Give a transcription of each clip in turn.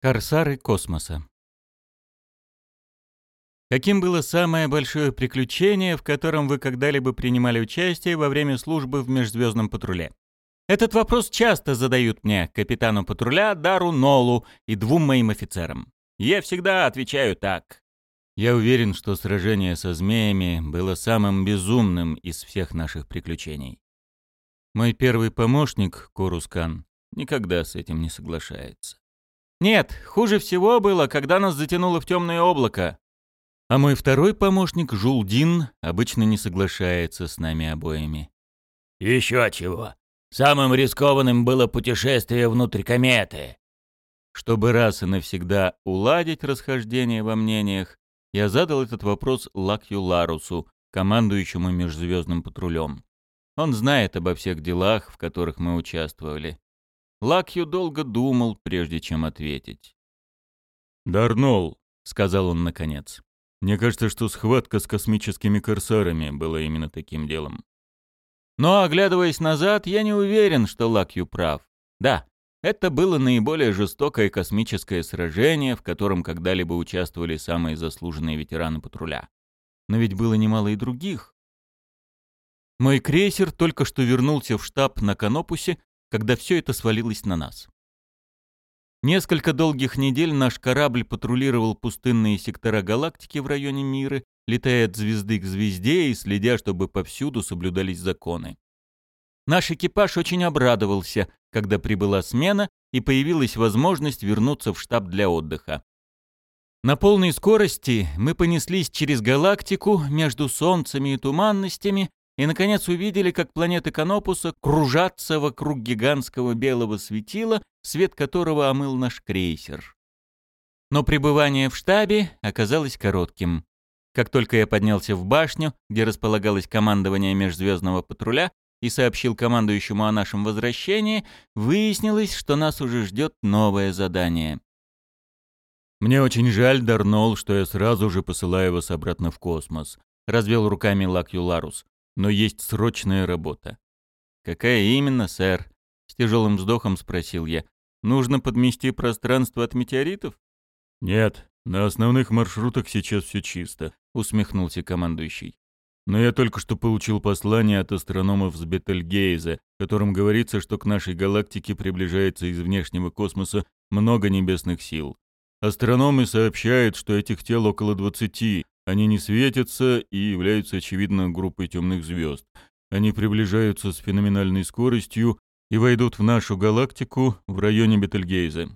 Корсары космоса. Каким было самое большое приключение, в котором вы когда-либо принимали участие во время службы в межзвездном патруле? Этот вопрос часто задают мне, капитану патруля Дару Нолу и двум моим офицерам. Я всегда отвечаю так. Я уверен, что сражение со змеями было самым безумным из всех наших приключений. Мой первый помощник, Корускан, никогда с этим не соглашается. Нет, хуже всего было, когда нас затянуло в темное облако. А мой второй помощник, Жулдин, обычно не соглашается с нами обоими. Еще чего. Самым рискованным было путешествие внутрь кометы. Чтобы раз и навсегда уладить расхождение во мнениях, я задал этот вопрос Лакью Ларусу, командующему межзвездным патрулем. Он знает обо всех делах, в которых мы участвовали. Лакью долго думал, прежде чем ответить. «Дарнол», — сказал он наконец. «Мне кажется, что схватка с космическими корсарами была именно таким делом». Но, оглядываясь назад, я не уверен, что Лакью прав. Да, это было наиболее жестокое космическое сражение, в котором когда-либо участвовали самые заслуженные ветераны патруля. Но ведь было немало и других. Мой крейсер только что вернулся в штаб на Канопусе когда все это свалилось на нас. Несколько долгих недель наш корабль патрулировал пустынные сектора галактики в районе мира, летая от звезды к звезде и следя, чтобы повсюду соблюдались законы. Наш экипаж очень обрадовался, когда прибыла смена и появилась возможность вернуться в штаб для отдыха. На полной скорости мы понеслись через галактику между солнцами и туманностями, и, наконец, увидели, как планеты Канопуса кружатся вокруг гигантского белого светила, свет которого омыл наш крейсер. Но пребывание в штабе оказалось коротким. Как только я поднялся в башню, где располагалось командование межзвездного патруля, и сообщил командующему о нашем возвращении, выяснилось, что нас уже ждет новое задание. «Мне очень жаль, Дарнол, что я сразу же посылаю вас обратно в космос», — развел руками Лакюларус но есть срочная работа». «Какая именно, сэр?» — с тяжелым вздохом спросил я. «Нужно подмести пространство от метеоритов?» «Нет, на основных маршрутах сейчас все чисто», — усмехнулся командующий. «Но я только что получил послание от астрономов с Бетельгейза, в котором говорится, что к нашей галактике приближается из внешнего космоса много небесных сил. Астрономы сообщают, что этих тел около двадцати, они не светятся и являются, очевидно, группой темных звезд. Они приближаются с феноменальной скоростью и войдут в нашу галактику в районе Бетельгейза.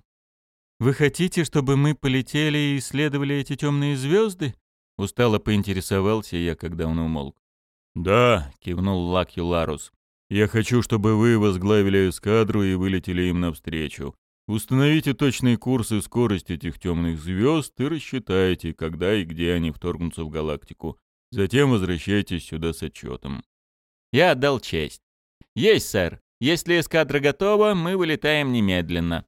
«Вы хотите, чтобы мы полетели и исследовали эти темные звезды?» Устало поинтересовался я, когда он умолк. «Да», — кивнул Лаки Ларус. «Я хочу, чтобы вы возглавили эскадру и вылетели им навстречу. Установите точный курс и скорость этих темных звезд и рассчитайте, когда и где они вторгнутся в галактику. Затем возвращайтесь сюда с отчетом. Я отдал честь. Есть, сэр. Если эскадра готова, мы вылетаем немедленно.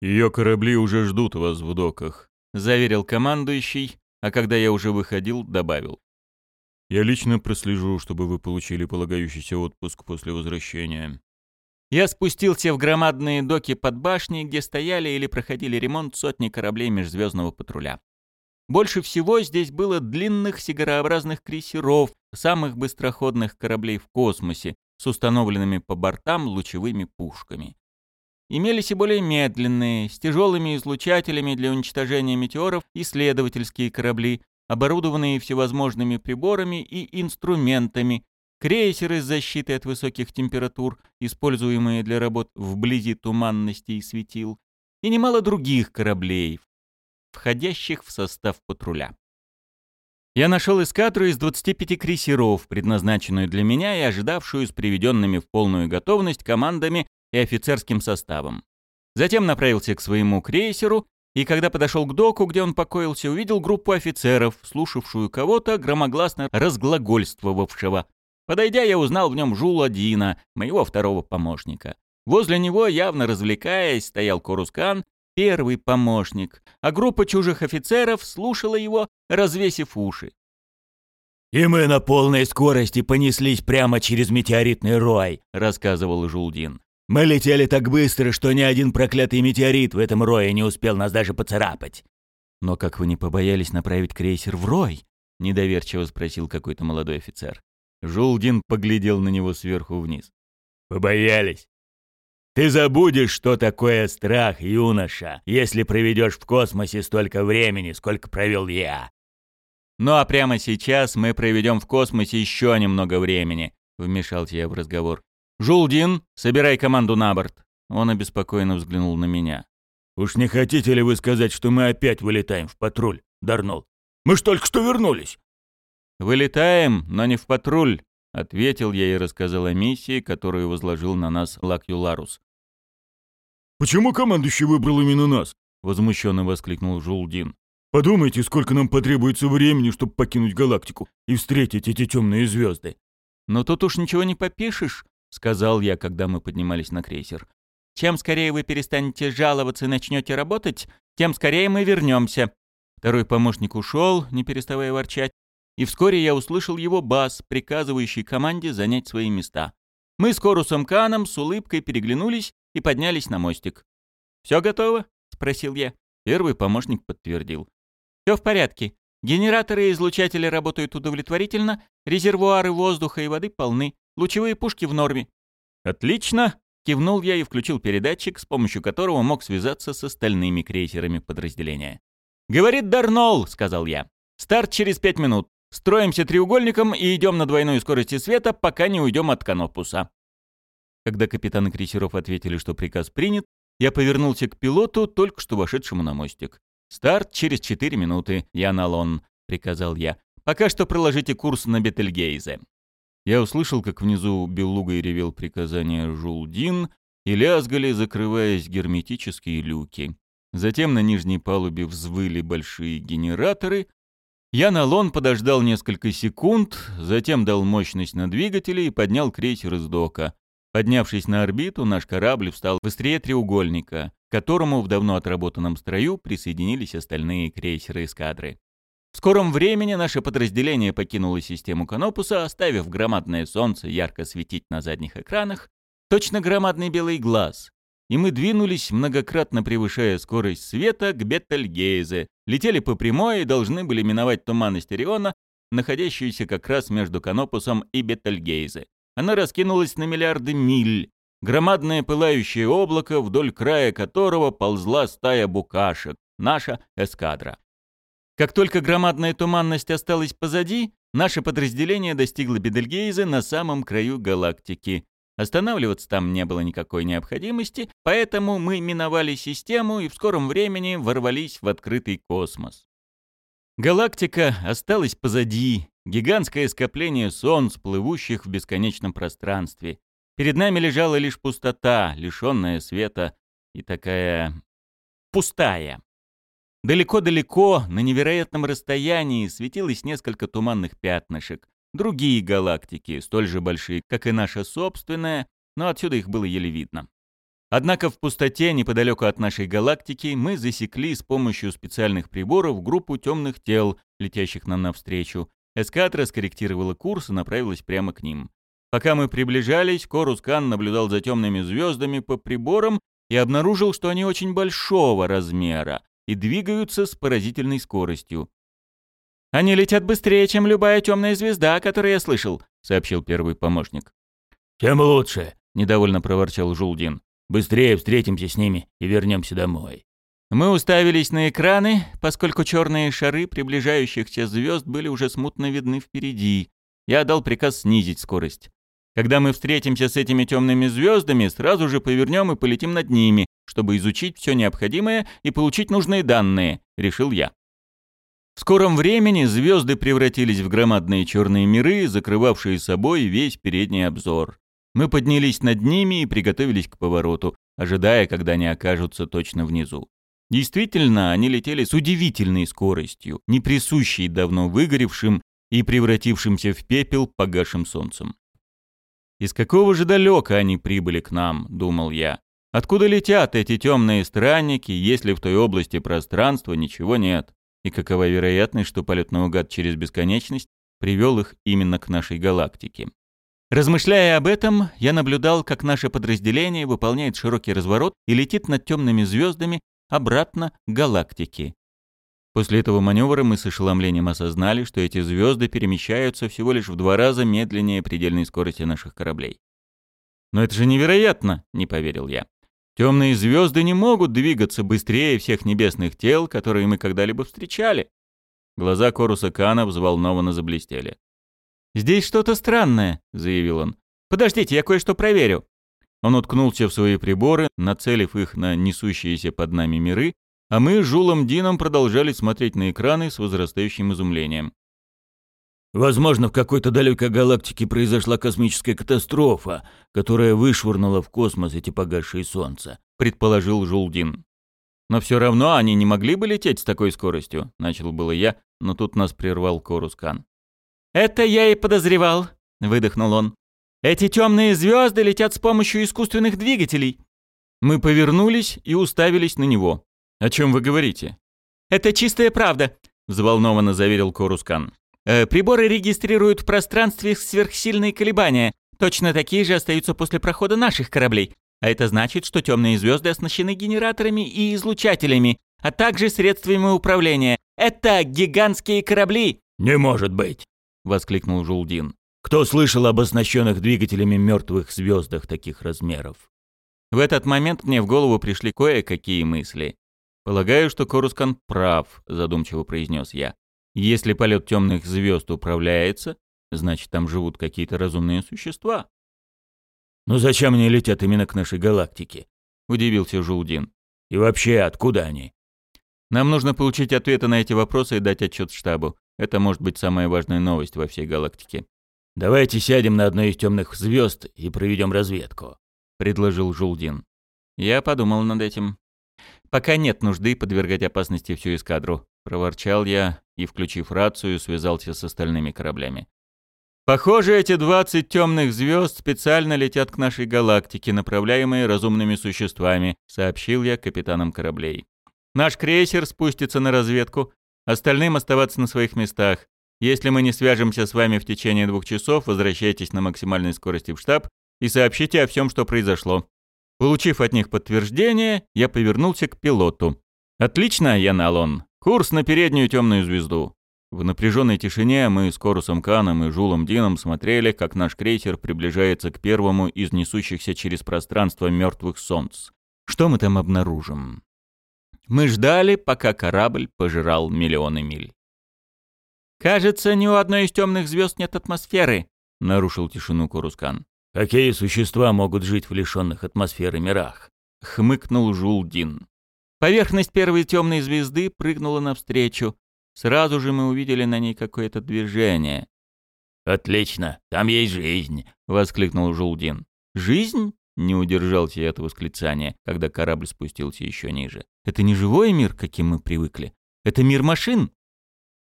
Ее корабли уже ждут вас в доках, заверил командующий, а когда я уже выходил, добавил. Я лично прослежу, чтобы вы получили полагающийся отпуск после возвращения. Я спустился в громадные доки под башней, где стояли или проходили ремонт сотни кораблей межзвездного патруля. Больше всего здесь было длинных сигарообразных крейсеров, самых быстроходных кораблей в космосе, с установленными по бортам лучевыми пушками. Имелись и более медленные, с тяжелыми излучателями для уничтожения метеоров, исследовательские корабли, оборудованные всевозможными приборами и инструментами, крейсеры с защитой от высоких температур, используемые для работ вблизи туманности и светил, и немало других кораблей, входящих в состав патруля. Я нашел эскадру из 25 крейсеров, предназначенную для меня и ожидавшую с приведенными в полную готовность командами и офицерским составом. Затем направился к своему крейсеру, и когда подошел к доку, где он покоился, увидел группу офицеров, слушавшую кого-то, громогласно разглагольствовавшего Подойдя, я узнал в нем Жула Дина, моего второго помощника. Возле него, явно развлекаясь, стоял Корускан, первый помощник, а группа чужих офицеров слушала его, развесив уши. «И мы на полной скорости понеслись прямо через метеоритный рой», — рассказывал Жулдин. Мы летели так быстро, что ни один проклятый метеорит в этом рое не успел нас даже поцарапать. Но как вы не побоялись направить крейсер в рой? Недоверчиво спросил какой-то молодой офицер. Жулдин поглядел на него сверху вниз. Побоялись. Ты забудешь, что такое страх, юноша, если проведешь в космосе столько времени, сколько провел я. Ну а прямо сейчас мы проведем в космосе еще немного времени, вмешался я в разговор. «Жулдин, собирай команду на борт!» Он обеспокоенно взглянул на меня. «Уж не хотите ли вы сказать, что мы опять вылетаем в патруль, Дарнол? Мы ж только что вернулись!» «Вылетаем, но не в патруль», — ответил я и рассказал о миссии, которую возложил на нас Лакюларус. «Почему командующий выбрал именно нас?» — возмущенно воскликнул Жулдин. «Подумайте, сколько нам потребуется времени, чтобы покинуть галактику и встретить эти темные звезды». «Но тут уж ничего не попишешь», — сказал я, когда мы поднимались на крейсер. «Чем скорее вы перестанете жаловаться и начнете работать, тем скорее мы вернемся». Второй помощник ушел, не переставая ворчать, и вскоре я услышал его бас, приказывающий команде занять свои места. Мы с Корусом Каном с улыбкой переглянулись и поднялись на мостик. «Все готово?» — спросил я. Первый помощник подтвердил. «Все в порядке. Генераторы и излучатели работают удовлетворительно, резервуары воздуха и воды полны. Лучевые пушки в норме». «Отлично!» — кивнул я и включил передатчик, с помощью которого мог связаться с остальными крейсерами подразделения. «Говорит Дарнол», — сказал я. «Старт через пять минут. Строимся треугольником и идем на двойной скорости света, пока не уйдем от Канопуса». Когда капитаны крейсеров ответили, что приказ принят, я повернулся к пилоту, только что вошедшему на мостик. «Старт через четыре минуты, Ян Алон», — приказал я. «Пока что проложите курс на Бетельгейзе». Я услышал, как внизу белугой ревел приказание Жулдин, и лязгали, закрываясь герметические люки. Затем на нижней палубе взвыли большие генераторы. Я на лон подождал несколько секунд, затем дал мощность на двигатели и поднял крейсер из дока. Поднявшись на орбиту, наш корабль встал быстрее треугольника, к которому в давно отработанном строю присоединились остальные крейсеры эскадры. В скором времени наше подразделение покинуло систему Канопуса, оставив громадное солнце ярко светить на задних экранах, точно громадный белый глаз. И мы двинулись, многократно превышая скорость света, к Беттельгейзе, летели по прямой и должны были миновать туманность Ориона, находящуюся как раз между Канопусом и Беттельгейзе. Она раскинулась на миллиарды миль, громадное пылающее облако, вдоль края которого ползла стая букашек, наша эскадра. Как только громадная туманность осталась позади, наше подразделение достигло Бедельгейза на самом краю галактики. Останавливаться там не было никакой необходимости, поэтому мы миновали систему и в скором времени ворвались в открытый космос. Галактика осталась позади, гигантское скопление солнц, плывущих в бесконечном пространстве. Перед нами лежала лишь пустота, лишенная света и такая... пустая. Далеко-далеко, на невероятном расстоянии, светилось несколько туманных пятнышек. Другие галактики, столь же большие, как и наша собственная, но отсюда их было еле видно. Однако в пустоте, неподалеку от нашей галактики, мы засекли с помощью специальных приборов группу темных тел, летящих нам навстречу. Эскадра скорректировала курс и направилась прямо к ним. Пока мы приближались, Корускан наблюдал за темными звездами по приборам и обнаружил, что они очень большого размера, и двигаются с поразительной скоростью. «Они летят быстрее, чем любая темная звезда, о которой я слышал», — сообщил первый помощник. «Тем лучше», — недовольно проворчал Жулдин. «Быстрее встретимся с ними и вернемся домой». Мы уставились на экраны, поскольку черные шары приближающихся звезд были уже смутно видны впереди. Я дал приказ снизить скорость. Когда мы встретимся с этими темными звездами, сразу же повернем и полетим над ними, чтобы изучить все необходимое и получить нужные данные, решил я. В скором времени звезды превратились в громадные черные миры, закрывавшие собой весь передний обзор. Мы поднялись над ними и приготовились к повороту, ожидая, когда они окажутся точно внизу. Действительно, они летели с удивительной скоростью, не присущей давно выгоревшим и превратившимся в пепел погашим солнцем. «Из какого же далека они прибыли к нам?» — думал я. Откуда летят эти темные странники, если в той области пространства ничего нет? И какова вероятность, что полет наугад через бесконечность привел их именно к нашей галактике? Размышляя об этом, я наблюдал, как наше подразделение выполняет широкий разворот и летит над темными звездами обратно к галактике. После этого маневра мы с ошеломлением осознали, что эти звезды перемещаются всего лишь в два раза медленнее предельной скорости наших кораблей. «Но это же невероятно!» — не поверил я. «Темные звезды не могут двигаться быстрее всех небесных тел, которые мы когда-либо встречали». Глаза Коруса Кана взволнованно заблестели. «Здесь что-то странное», — заявил он. «Подождите, я кое-что проверю». Он уткнулся в свои приборы, нацелив их на несущиеся под нами миры, а мы с Жулом Дином продолжали смотреть на экраны с возрастающим изумлением. Возможно, в какой-то далекой галактике произошла космическая катастрофа, которая вышвырнула в космос эти погасшие солнца, предположил Жулдин. Но все равно они не могли бы лететь с такой скоростью, начал было я, но тут нас прервал Корускан. Это я и подозревал, выдохнул он. Эти темные звезды летят с помощью искусственных двигателей. Мы повернулись и уставились на него. О чем вы говорите? Это чистая правда, взволнованно заверил Корускан. Э, приборы регистрируют в пространстве сверхсильные колебания. Точно такие же остаются после прохода наших кораблей. А это значит, что темные звезды оснащены генераторами и излучателями, а также средствами управления. Это гигантские корабли. Не может быть, воскликнул Жулдин. Кто слышал об оснащенных двигателями мертвых звездах таких размеров? В этот момент мне в голову пришли кое-какие мысли. «Полагаю, что Корускан прав», — задумчиво произнес я. «Если полет темных звезд управляется, значит, там живут какие-то разумные существа». «Но зачем они летят именно к нашей галактике?» — удивился Жулдин. «И вообще, откуда они?» «Нам нужно получить ответы на эти вопросы и дать отчет штабу. Это может быть самая важная новость во всей галактике». «Давайте сядем на одной из темных звезд и проведем разведку», — предложил Жулдин. Я подумал над этим. «Пока нет нужды подвергать опасности всю эскадру», — проворчал я и, включив рацию, связался с остальными кораблями. «Похоже, эти двадцать темных звезд специально летят к нашей галактике, направляемые разумными существами», — сообщил я капитанам кораблей. «Наш крейсер спустится на разведку, остальным оставаться на своих местах. Если мы не свяжемся с вами в течение двух часов, возвращайтесь на максимальной скорости в штаб и сообщите о всем, что произошло. Получив от них подтверждение, я повернулся к пилоту. «Отлично, Яналон. Курс на переднюю темную звезду». В напряженной тишине мы с Корусом Каном и Жулом Дином смотрели, как наш крейсер приближается к первому из несущихся через пространство мертвых солнц. Что мы там обнаружим? Мы ждали, пока корабль пожирал миллионы миль. «Кажется, ни у одной из темных звезд нет атмосферы», — нарушил тишину Корускан. Какие существа могут жить в лишенных атмосферы мирах? Хмыкнул Жулдин. Поверхность первой темной звезды прыгнула навстречу. Сразу же мы увидели на ней какое-то движение. «Отлично, там есть жизнь!» — воскликнул Жулдин. «Жизнь?» — не удержался я от восклицания, когда корабль спустился еще ниже. «Это не живой мир, каким мы привыкли. Это мир машин!»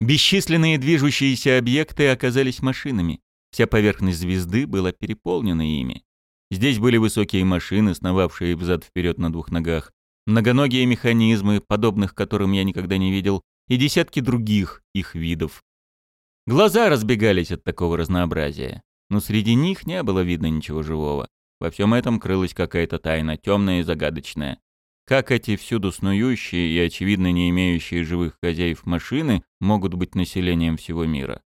Бесчисленные движущиеся объекты оказались машинами. Вся поверхность звезды была переполнена ими. Здесь были высокие машины, сновавшие взад-вперед на двух ногах, многоногие механизмы, подобных которым я никогда не видел, и десятки других их видов. Глаза разбегались от такого разнообразия, но среди них не было видно ничего живого. Во всем этом крылась какая-то тайна, темная и загадочная. Как эти всюду снующие и, очевидно, не имеющие живых хозяев машины могут быть населением всего мира?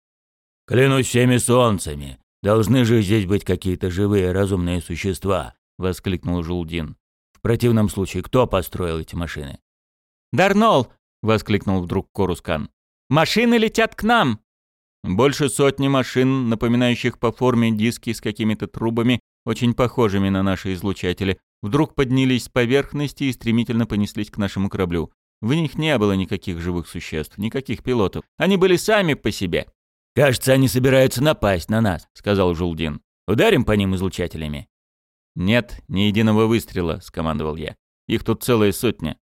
«Клянусь всеми солнцами! Должны же здесь быть какие-то живые разумные существа!» — воскликнул Жулдин. «В противном случае кто построил эти машины?» «Дарнол!» — воскликнул вдруг Корускан. «Машины летят к нам!» Больше сотни машин, напоминающих по форме диски с какими-то трубами, очень похожими на наши излучатели, вдруг поднялись с поверхности и стремительно понеслись к нашему кораблю. В них не было никаких живых существ, никаких пилотов. Они были сами по себе. «Кажется, они собираются напасть на нас», — сказал Жулдин. «Ударим по ним излучателями?» «Нет, ни единого выстрела», — скомандовал я. «Их тут целая сотня».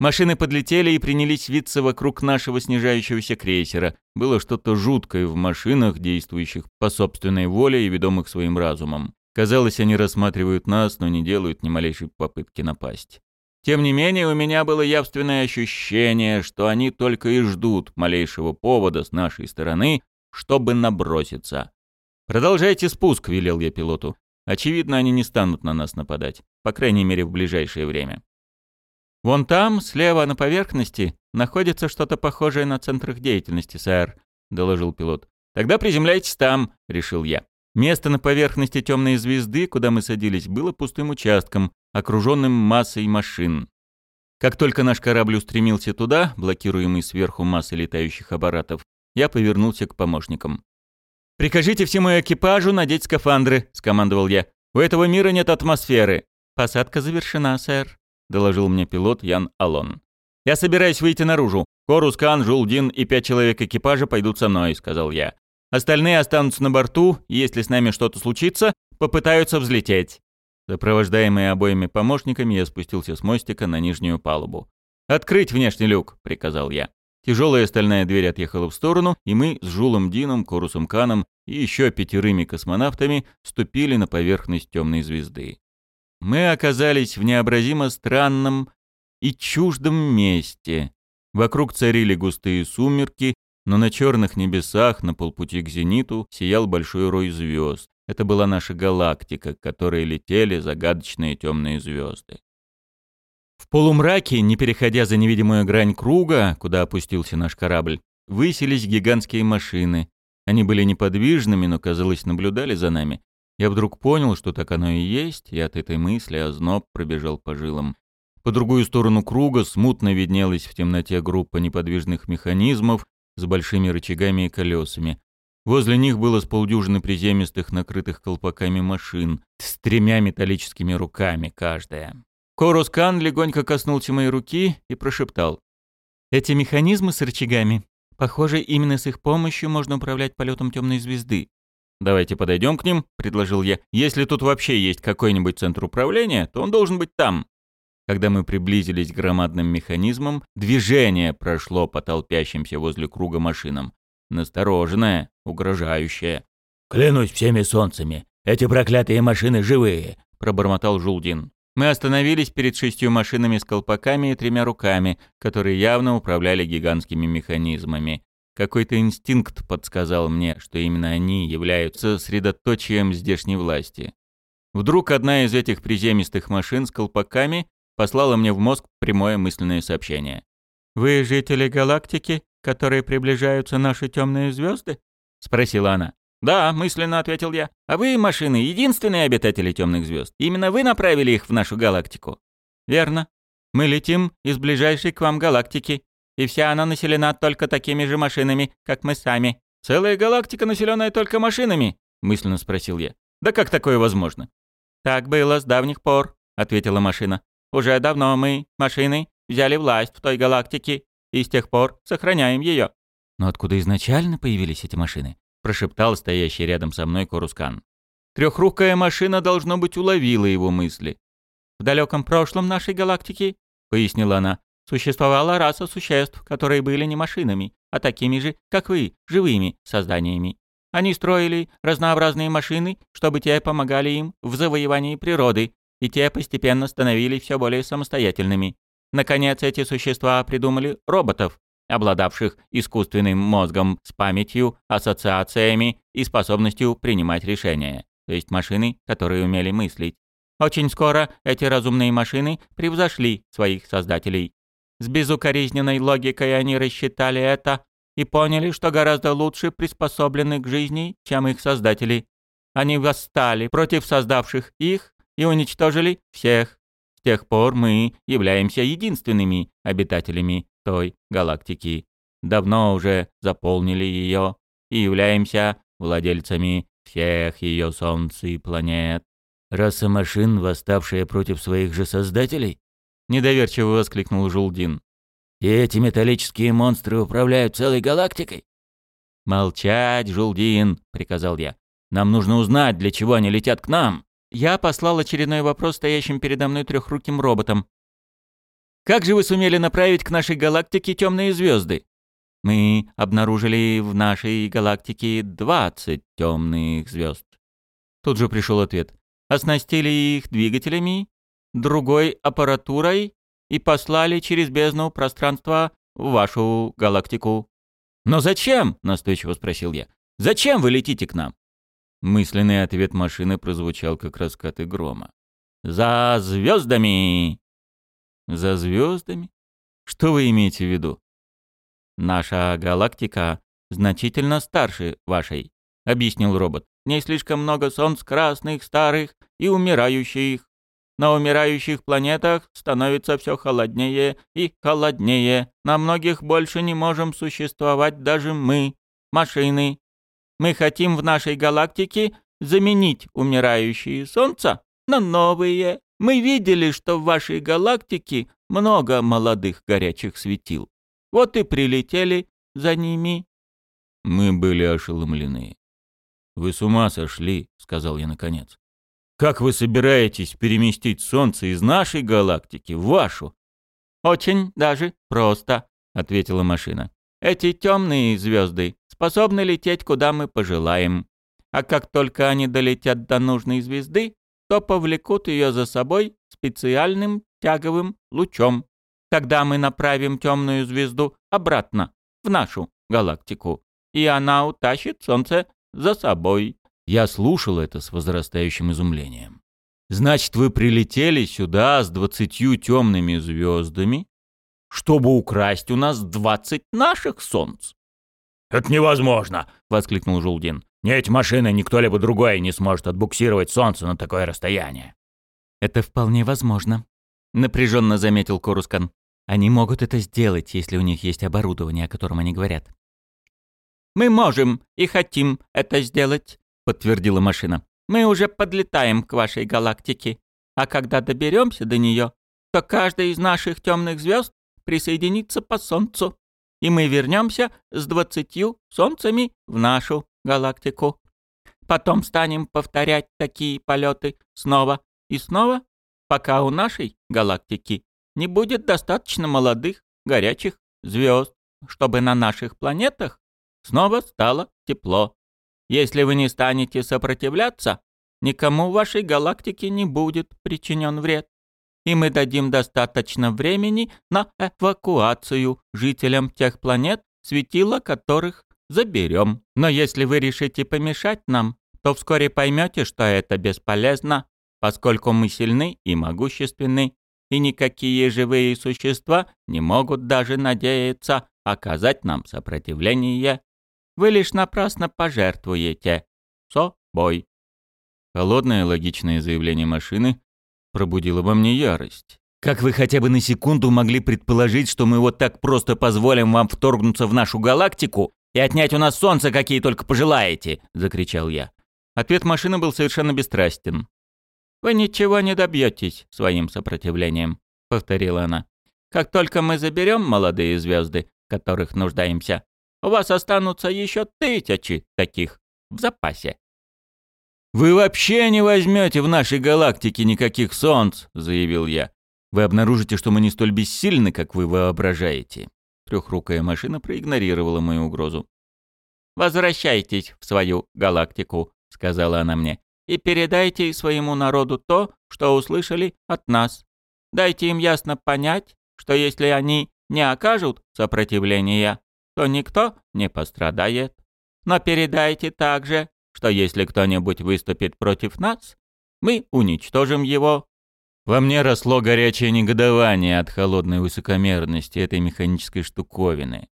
Машины подлетели и принялись виться вокруг нашего снижающегося крейсера. Было что-то жуткое в машинах, действующих по собственной воле и ведомых своим разумом. Казалось, они рассматривают нас, но не делают ни малейшей попытки напасть. Тем не менее, у меня было явственное ощущение, что они только и ждут малейшего повода с нашей стороны, чтобы наброситься. «Продолжайте спуск», — велел я пилоту. «Очевидно, они не станут на нас нападать, по крайней мере, в ближайшее время». «Вон там, слева на поверхности, находится что-то похожее на центр их деятельности, сэр», — доложил пилот. «Тогда приземляйтесь там», — решил я. Место на поверхности темной звезды, куда мы садились, было пустым участком, окруженным массой машин. Как только наш корабль устремился туда, блокируемый сверху массой летающих аппаратов, я повернулся к помощникам. «Прикажите всему экипажу надеть скафандры», — скомандовал я. «У этого мира нет атмосферы». «Посадка завершена, сэр», — доложил мне пилот Ян Алон. «Я собираюсь выйти наружу. Корус, Кан, Жулдин и пять человек экипажа пойдут со мной», — сказал я. «Остальные останутся на борту, и если с нами что-то случится, попытаются взлететь». Сопровождаемый обоими помощниками, я спустился с мостика на нижнюю палубу. «Открыть внешний люк!» — приказал я. Тяжелая стальная дверь отъехала в сторону, и мы с Жулом Дином, Корусом Каном и еще пятерыми космонавтами ступили на поверхность темной звезды. Мы оказались в необразимо странном и чуждом месте. Вокруг царили густые сумерки, но на черных небесах на полпути к зениту сиял большой рой звезд. Это была наша галактика, к которой летели загадочные темные звезды. В полумраке, не переходя за невидимую грань круга, куда опустился наш корабль, высились гигантские машины. Они были неподвижными, но, казалось, наблюдали за нами. Я вдруг понял, что так оно и есть, и от этой мысли озноб пробежал по жилам. По другую сторону круга смутно виднелась в темноте группа неподвижных механизмов с большими рычагами и колесами. Возле них было с полдюжины приземистых, накрытых колпаками машин, с тремя металлическими руками каждая. Корускан легонько коснулся моей руки и прошептал. «Эти механизмы с рычагами, похоже, именно с их помощью можно управлять полетом темной звезды. «Давайте подойдем к ним», — предложил я. «Если тут вообще есть какой-нибудь центр управления, то он должен быть там». Когда мы приблизились к громадным механизмам, движение прошло по толпящимся возле круга машинам. Настороженное, угрожающее. «Клянусь всеми солнцами, эти проклятые машины живые!» — пробормотал Жулдин. Мы остановились перед шестью машинами с колпаками и тремя руками, которые явно управляли гигантскими механизмами. Какой-то инстинкт подсказал мне, что именно они являются средоточием здешней власти. Вдруг одна из этих приземистых машин с колпаками послала мне в мозг прямое мысленное сообщение. «Вы жители галактики, которые приближаются наши темные звезды?» — спросила она. «Да», — мысленно ответил я. «А вы, машины, единственные обитатели темных звезд. Именно вы направили их в нашу галактику». «Верно. Мы летим из ближайшей к вам галактики, и вся она населена только такими же машинами, как мы сами». «Целая галактика, населенная только машинами?» — мысленно спросил я. «Да как такое возможно?» «Так было с давних пор», — ответила машина. «Уже давно мы, машины, взяли власть в той галактике и с тех пор сохраняем ее». «Но откуда изначально появились эти машины?» — прошептал стоящий рядом со мной Корускан. Трехрукая машина, должно быть, уловила его мысли. «В далеком прошлом нашей галактики», — пояснила она, Существовала раса существ, которые были не машинами, а такими же, как вы, живыми созданиями. Они строили разнообразные машины, чтобы те помогали им в завоевании природы, и те постепенно становились все более самостоятельными. Наконец, эти существа придумали роботов, обладавших искусственным мозгом с памятью, ассоциациями и способностью принимать решения, то есть машины, которые умели мыслить. Очень скоро эти разумные машины превзошли своих создателей. С безукоризненной логикой они рассчитали это и поняли, что гораздо лучше приспособлены к жизни, чем их создатели. Они восстали против создавших их и уничтожили всех. С тех пор мы являемся единственными обитателями той галактики. Давно уже заполнили ее и являемся владельцами всех ее солнц и планет. Раса машин, восставшая против своих же создателей? Недоверчиво воскликнул Жулдин. «И эти металлические монстры управляют целой галактикой?» «Молчать, Жулдин», — приказал я. «Нам нужно узнать, для чего они летят к нам». Я послал очередной вопрос стоящим передо мной трехруким роботам. «Как же вы сумели направить к нашей галактике темные звезды?» «Мы обнаружили в нашей галактике 20 темных звезд». Тут же пришел ответ. «Оснастили их двигателями другой аппаратурой и послали через бездну пространства в вашу галактику. «Но зачем?» — настойчиво спросил я. «Зачем вы летите к нам?» Мысленный ответ машины прозвучал, как раскаты грома. «За звездами!» «За звездами? Что вы имеете в виду?» «Наша галактика значительно старше вашей», — объяснил робот. «В ней слишком много солнц красных, старых и умирающих. На умирающих планетах становится все холоднее и холоднее. На многих больше не можем существовать даже мы, машины. Мы хотим в нашей галактике заменить умирающие Солнца на новые. Мы видели, что в вашей галактике много молодых горячих светил. Вот и прилетели за ними. Мы были ошеломлены. «Вы с ума сошли», — сказал я наконец. Как вы собираетесь переместить Солнце из нашей галактики в вашу? Очень даже просто, ответила машина. Эти темные звезды способны лететь куда мы пожелаем. А как только они долетят до нужной звезды, то повлекут ее за собой специальным тяговым лучом. Тогда мы направим темную звезду обратно в нашу галактику, и она утащит Солнце за собой. Я слушал это с возрастающим изумлением. «Значит, вы прилетели сюда с двадцатью темными звездами, чтобы украсть у нас двадцать наших солнц?» «Это невозможно!» — воскликнул Жулдин. «Ни эти машины, ни кто-либо другой не сможет отбуксировать солнце на такое расстояние». «Это вполне возможно», — напряженно заметил Корускан. «Они могут это сделать, если у них есть оборудование, о котором они говорят». «Мы можем и хотим это сделать», — подтвердила машина. «Мы уже подлетаем к вашей галактике, а когда доберемся до нее, то каждая из наших темных звезд присоединится по Солнцу, и мы вернемся с двадцатью Солнцами в нашу галактику. Потом станем повторять такие полеты снова и снова, пока у нашей галактики не будет достаточно молодых, горячих звезд, чтобы на наших планетах снова стало тепло. Если вы не станете сопротивляться, никому вашей галактике не будет причинен вред. И мы дадим достаточно времени на эвакуацию жителям тех планет, светила которых заберем. Но если вы решите помешать нам, то вскоре поймете, что это бесполезно, поскольку мы сильны и могущественны, и никакие живые существа не могут даже надеяться оказать нам сопротивление. Вы лишь напрасно пожертвуете собой. Холодное логичное заявление машины пробудило во мне ярость. Как вы хотя бы на секунду могли предположить, что мы вот так просто позволим вам вторгнуться в нашу галактику и отнять у нас солнце, какие только пожелаете?» — закричал я. Ответ машины был совершенно бесстрастен. «Вы ничего не добьетесь своим сопротивлением», — повторила она. «Как только мы заберем молодые звезды, которых нуждаемся, у вас останутся еще тысячи таких в запасе. «Вы вообще не возьмете в нашей галактике никаких солнц», — заявил я. «Вы обнаружите, что мы не столь бессильны, как вы воображаете». Трехрукая машина проигнорировала мою угрозу. «Возвращайтесь в свою галактику», — сказала она мне, «и передайте своему народу то, что услышали от нас. Дайте им ясно понять, что если они не окажут сопротивления, то никто не пострадает. Но передайте также, что если кто-нибудь выступит против нас, мы уничтожим его». Во мне росло горячее негодование от холодной высокомерности этой механической штуковины.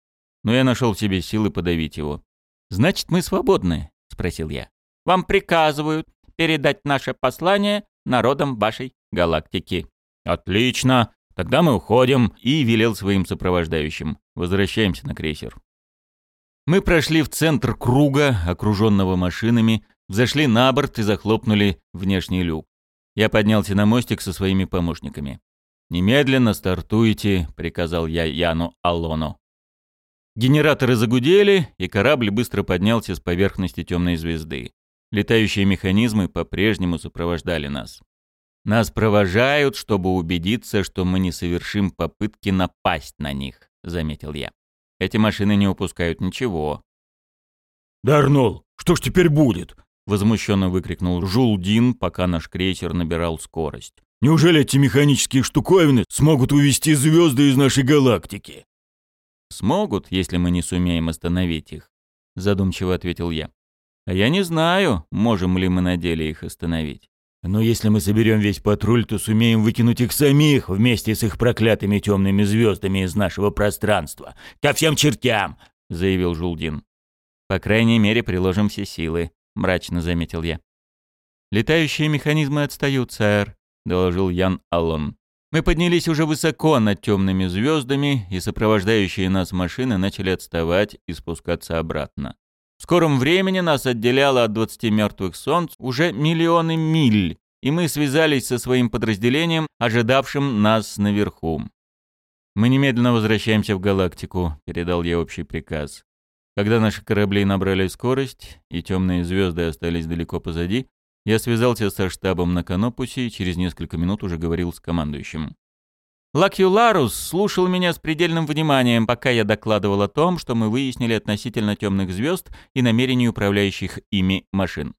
Но я нашел в себе силы подавить его. «Значит, мы свободны?» — спросил я. «Вам приказывают передать наше послание народам вашей галактики». «Отлично! Тогда мы уходим!» и велел своим сопровождающим. Возвращаемся на крейсер. Мы прошли в центр круга, окруженного машинами, зашли на борт и захлопнули внешний люк. Я поднялся на мостик со своими помощниками. «Немедленно стартуйте», — приказал я Яну Алону. Генераторы загудели, и корабль быстро поднялся с поверхности темной звезды. Летающие механизмы по-прежнему сопровождали нас. Нас провожают, чтобы убедиться, что мы не совершим попытки напасть на них. — заметил я. «Эти машины не упускают ничего». «Дарнул, что ж теперь будет?» — возмущенно выкрикнул Жулдин, пока наш крейсер набирал скорость. «Неужели эти механические штуковины смогут увести звезды из нашей галактики?» «Смогут, если мы не сумеем остановить их», — задумчиво ответил я. А я не знаю, можем ли мы на деле их остановить. Но если мы соберем весь патруль, то сумеем выкинуть их самих вместе с их проклятыми темными звездами из нашего пространства. Ко всем чертям!» — заявил Жулдин. «По крайней мере, приложим все силы», — мрачно заметил я. «Летающие механизмы отстают, сэр», — доложил Ян Аллон. Мы поднялись уже высоко над темными звездами, и сопровождающие нас машины начали отставать и спускаться обратно. В скором времени нас отделяло от 20 мертвых солнц уже миллионы миль, и мы связались со своим подразделением, ожидавшим нас наверху. «Мы немедленно возвращаемся в галактику», — передал я общий приказ. Когда наши корабли набрали скорость, и темные звезды остались далеко позади, я связался со штабом на Канопусе и через несколько минут уже говорил с командующим. Лакью слушал меня с предельным вниманием, пока я докладывал о том, что мы выяснили относительно темных звезд и намерений управляющих ими машин.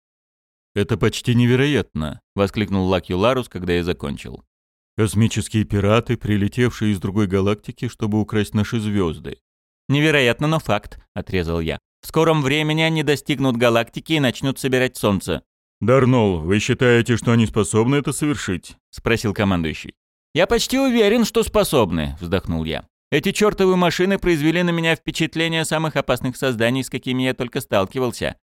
«Это почти невероятно», — воскликнул Лакью когда я закончил. «Космические пираты, прилетевшие из другой галактики, чтобы украсть наши звезды». «Невероятно, но факт», — отрезал я. «В скором времени они достигнут галактики и начнут собирать Солнце». «Дарнол, вы считаете, что они способны это совершить?» — спросил командующий. «Я почти уверен, что способны», — вздохнул я. «Эти чертовы машины произвели на меня впечатление самых опасных созданий, с какими я только сталкивался.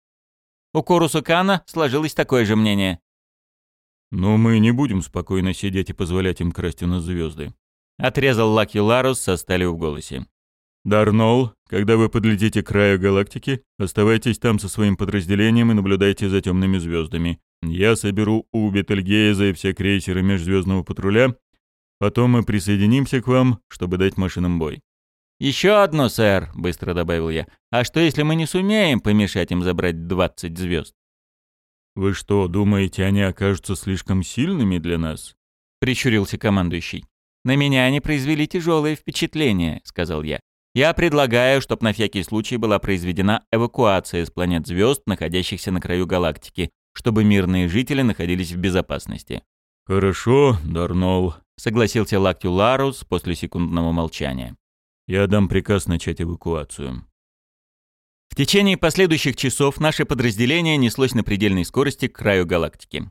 У Коруса Кана сложилось такое же мнение». «Но мы не будем спокойно сидеть и позволять им красть у нас звезды», — отрезал Лаки Ларус со сталью в голосе. «Дарнол, когда вы подлетите к краю галактики, оставайтесь там со своим подразделением и наблюдайте за темными звездами. Я соберу у Бетельгейза и все крейсеры межзвездного патруля Потом мы присоединимся к вам, чтобы дать машинам бой». «Еще одно, сэр», — быстро добавил я. «А что, если мы не сумеем помешать им забрать двадцать звезд?» «Вы что, думаете, они окажутся слишком сильными для нас?» — прищурился командующий. «На меня они произвели тяжелое впечатление», — сказал я. «Я предлагаю, чтобы на всякий случай была произведена эвакуация с планет звезд, находящихся на краю галактики, чтобы мирные жители находились в безопасности». «Хорошо, Дарнол», — согласился Лактюларус после секундного молчания. «Я дам приказ начать эвакуацию». В течение последующих часов наше подразделение неслось на предельной скорости к краю галактики.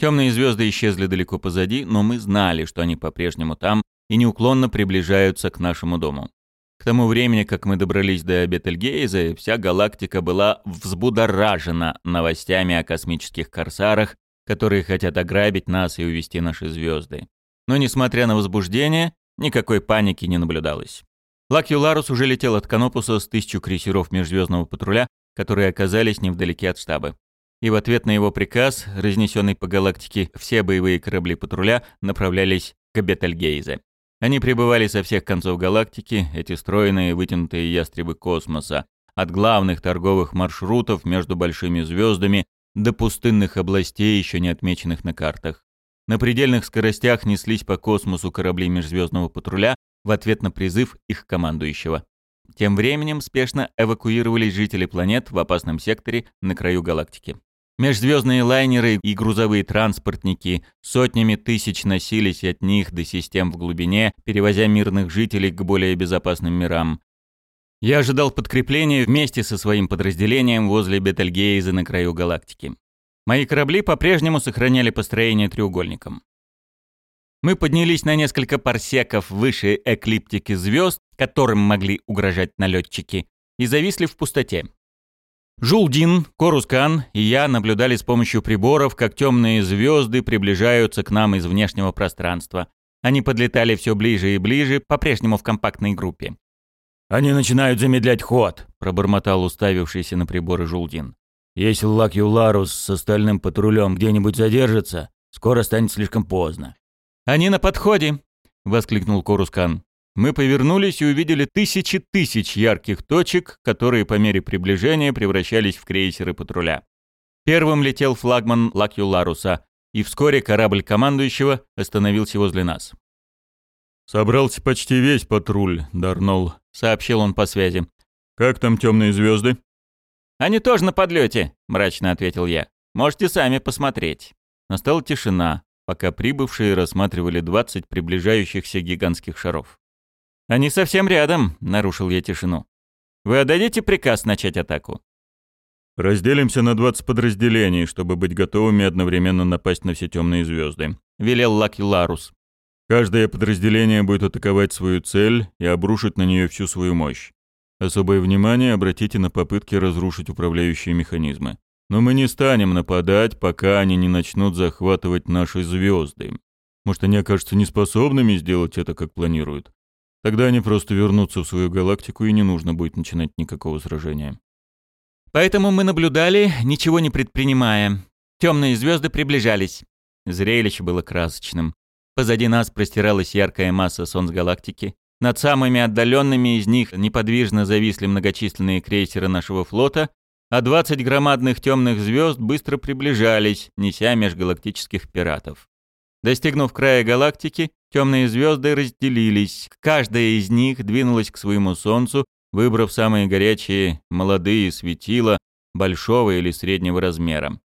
Темные звезды исчезли далеко позади, но мы знали, что они по-прежнему там и неуклонно приближаются к нашему дому. К тому времени, как мы добрались до Бетельгейза, вся галактика была взбудоражена новостями о космических корсарах которые хотят ограбить нас и увести наши звезды. Но, несмотря на возбуждение, никакой паники не наблюдалось. Лакью Ларус уже летел от Канопуса с тысячу крейсеров межзвездного патруля, которые оказались невдалеке от штаба. И в ответ на его приказ, разнесенный по галактике, все боевые корабли патруля направлялись к Бетельгейзе. Они прибывали со всех концов галактики, эти стройные вытянутые ястребы космоса, от главных торговых маршрутов между большими звездами до пустынных областей, еще не отмеченных на картах. На предельных скоростях неслись по космосу корабли межзвездного патруля в ответ на призыв их командующего. Тем временем спешно эвакуировались жители планет в опасном секторе на краю галактики. Межзвездные лайнеры и грузовые транспортники сотнями тысяч носились от них до систем в глубине, перевозя мирных жителей к более безопасным мирам. Я ожидал подкрепления вместе со своим подразделением возле Бетельгейза на краю галактики. Мои корабли по-прежнему сохраняли построение треугольником. Мы поднялись на несколько парсеков выше эклиптики звезд, которым могли угрожать налетчики, и зависли в пустоте. Жулдин, Корускан и я наблюдали с помощью приборов, как темные звезды приближаются к нам из внешнего пространства. Они подлетали все ближе и ближе, по-прежнему в компактной группе. «Они начинают замедлять ход», — пробормотал уставившийся на приборы Жулдин. «Если Лакью Ларус с остальным патрулем где-нибудь задержится, скоро станет слишком поздно». «Они на подходе!» — воскликнул Корускан. Мы повернулись и увидели тысячи тысяч ярких точек, которые по мере приближения превращались в крейсеры патруля. Первым летел флагман Лакью Ларуса, и вскоре корабль командующего остановился возле нас. «Собрался почти весь патруль, Дарнол», — сообщил он по связи. «Как там темные звезды?» «Они тоже на подлете», — мрачно ответил я. «Можете сами посмотреть». Настала тишина, пока прибывшие рассматривали 20 приближающихся гигантских шаров. «Они совсем рядом», — нарушил я тишину. «Вы отдадите приказ начать атаку?» «Разделимся на 20 подразделений, чтобы быть готовыми одновременно напасть на все темные звезды», — велел Лаки Ларус. «Каждое подразделение будет атаковать свою цель и обрушить на нее всю свою мощь. Особое внимание обратите на попытки разрушить управляющие механизмы. Но мы не станем нападать, пока они не начнут захватывать наши звезды. Может, они окажутся неспособными сделать это, как планируют. Тогда они просто вернутся в свою галактику, и не нужно будет начинать никакого сражения. Поэтому мы наблюдали, ничего не предпринимая. Темные звезды приближались. Зрелище было красочным. Позади нас простиралась яркая масса солнц-галактики. Над самыми отдаленными из них неподвижно зависли многочисленные крейсеры нашего флота, а 20 громадных темных звезд быстро приближались, неся межгалактических пиратов. Достигнув края галактики, темные звезды разделились, каждая из них двинулась к своему Солнцу, выбрав самые горячие молодые светила большого или среднего размера.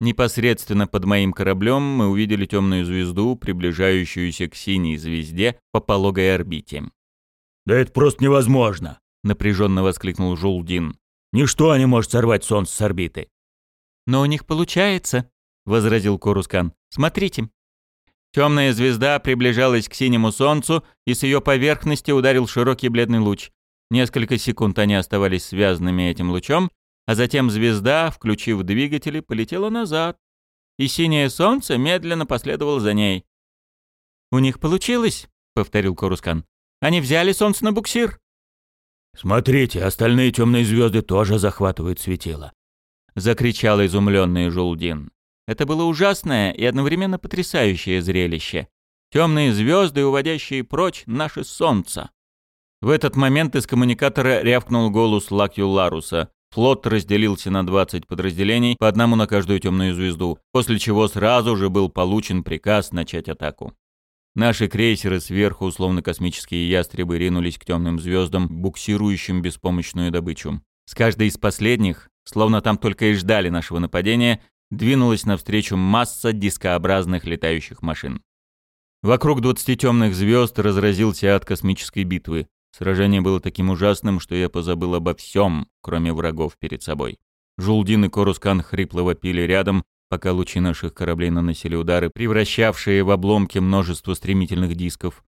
Непосредственно под моим кораблем мы увидели темную звезду, приближающуюся к синей звезде по пологой орбите. «Да это просто невозможно!» — напряженно воскликнул Жулдин. Ничто не может сорвать Солнце с орбиты. «Но у них получается», — возразил Корускан. «Смотрите». Темная звезда приближалась к синему Солнцу, и с ее поверхности ударил широкий бледный луч. Несколько секунд они оставались связанными этим лучом, а затем звезда, включив двигатели, полетела назад, и синее Солнце медленно последовало за ней. «У них получилось», — повторил Корускан. «Они взяли Солнце на буксир». «Смотрите, остальные темные звезды тоже захватывают светило!» — закричал изумленный Жулдин. Это было ужасное и одновременно потрясающее зрелище. Темные звезды, уводящие прочь наше солнце. В этот момент из коммуникатора рявкнул голос Лакью Ларуса. Флот разделился на 20 подразделений, по одному на каждую темную звезду, после чего сразу же был получен приказ начать атаку. Наши крейсеры сверху, условно космические ястребы, ринулись к темным звездам, буксирующим беспомощную добычу. С каждой из последних, словно там только и ждали нашего нападения, двинулась навстречу масса дискообразных летающих машин. Вокруг двадцати темных звезд разразился ад космической битвы. Сражение было таким ужасным, что я позабыл обо всем, кроме врагов перед собой. Жулдин и Корускан хрипло вопили рядом, пока лучи наших кораблей наносили удары, превращавшие в обломки множество стремительных дисков.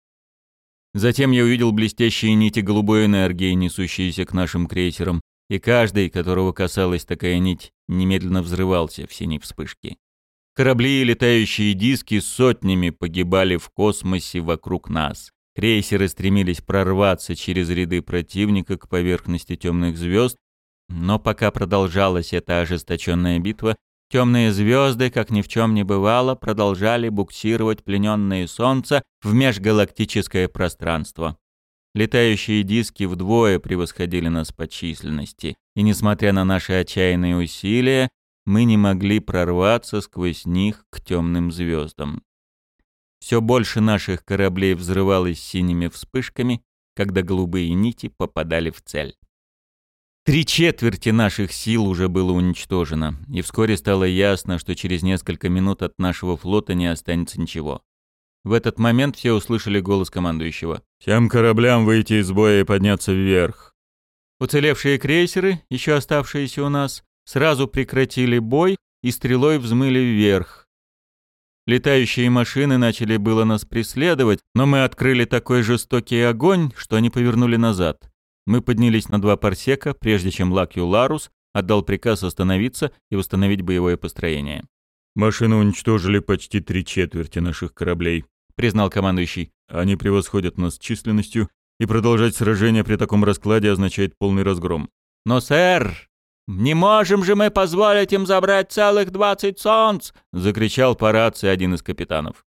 Затем я увидел блестящие нити голубой энергии, несущиеся к нашим крейсерам, и каждый, которого касалась такая нить, немедленно взрывался в синей вспышке. Корабли и летающие диски сотнями погибали в космосе вокруг нас. Крейсеры стремились прорваться через ряды противника к поверхности темных звезд, но пока продолжалась эта ожесточенная битва, Темные звезды, как ни в чем не бывало, продолжали буксировать плененные Солнца в межгалактическое пространство. Летающие диски вдвое превосходили нас по численности, и несмотря на наши отчаянные усилия, мы не могли прорваться сквозь них к темным звездам. Все больше наших кораблей взрывалось синими вспышками, когда голубые нити попадали в цель. Три четверти наших сил уже было уничтожено, и вскоре стало ясно, что через несколько минут от нашего флота не останется ничего. В этот момент все услышали голос командующего. «Всем кораблям выйти из боя и подняться вверх». Уцелевшие крейсеры, еще оставшиеся у нас, сразу прекратили бой и стрелой взмыли вверх. Летающие машины начали было нас преследовать, но мы открыли такой жестокий огонь, что они повернули назад. Мы поднялись на два парсека, прежде чем Лакью Ларус отдал приказ остановиться и восстановить боевое построение. «Машины уничтожили почти три четверти наших кораблей», — признал командующий. «Они превосходят нас численностью, и продолжать сражение при таком раскладе означает полный разгром». «Но, сэр, не можем же мы позволить им забрать целых двадцать солнц!» — закричал по рации один из капитанов.